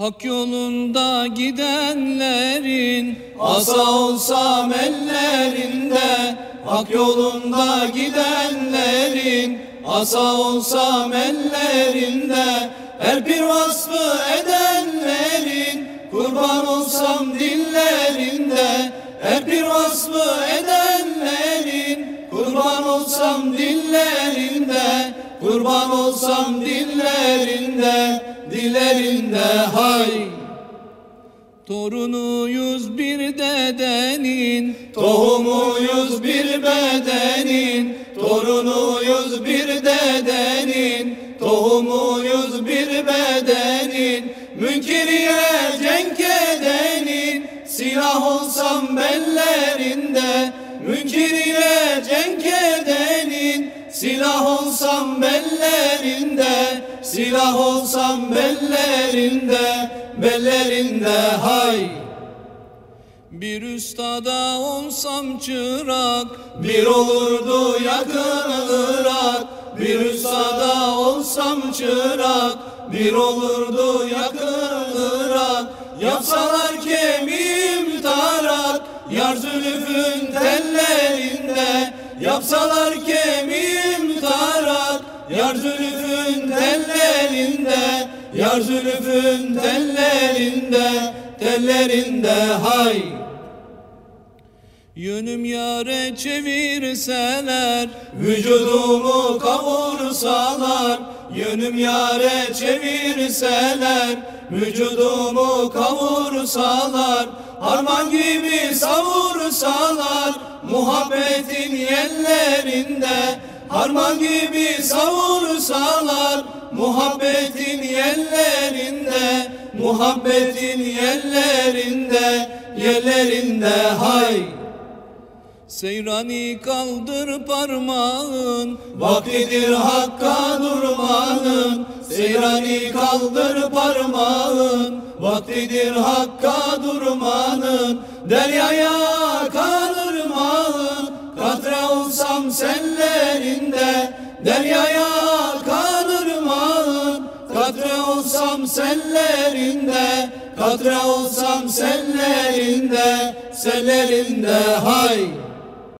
Hak yolunda gidenlerin Asa olsam ellerinde Hak yolunda gidenlerin Asa olsam ellerinde Her bir vasfı edenlerin Kurban olsam dillerinde Her bir vasfı edenlerin Kurban olsam dillerinde Kurban olsam dillerinde Dillerinde hay. Torunuyuz bir dedenin Tohumuyuz bir bedenin. Torunuyuz bir dedenin Tohumuyuz bir bedenin. Münkiriye cenk edenin Silah olsam bellerinde. Münkiriye cenk edenin Silah olsam bellerinde Silah olsam bellerinde Bellerinde hay. Bir üstada olsam çırak Bir olurdu yakın Irak Bir üstada olsam çırak Bir olurdu yakın Irak Yapsalar kemiğim tarak Yar zülfün tellerinde Yapsalar kemiğim tarak Yar zülfün tellerinde Yar zülfün tellerinde Tellerinde hay Yönüm yare çevirseler Vücudumu kavursalar. Yönüm yare çevirseler Vücudumu kavursalar. Harman gibi savursalar Muhabbetin yerlerinde. Harman gibi savursalar Muhabbetin yerlerinde. Muhabbetin yerlerinde Yerlerinde hay Seyrani kaldır parmağın Vaktidir hakka durmanın. Seyrani kaldır parmağın Vaktidir hakka durmanın. Deryaya kanırmağın Katre olsam sellerinde. Deryaya kanırmağın Katre olsam sellerinde. Katre olsam sellerinde Sellerinde hay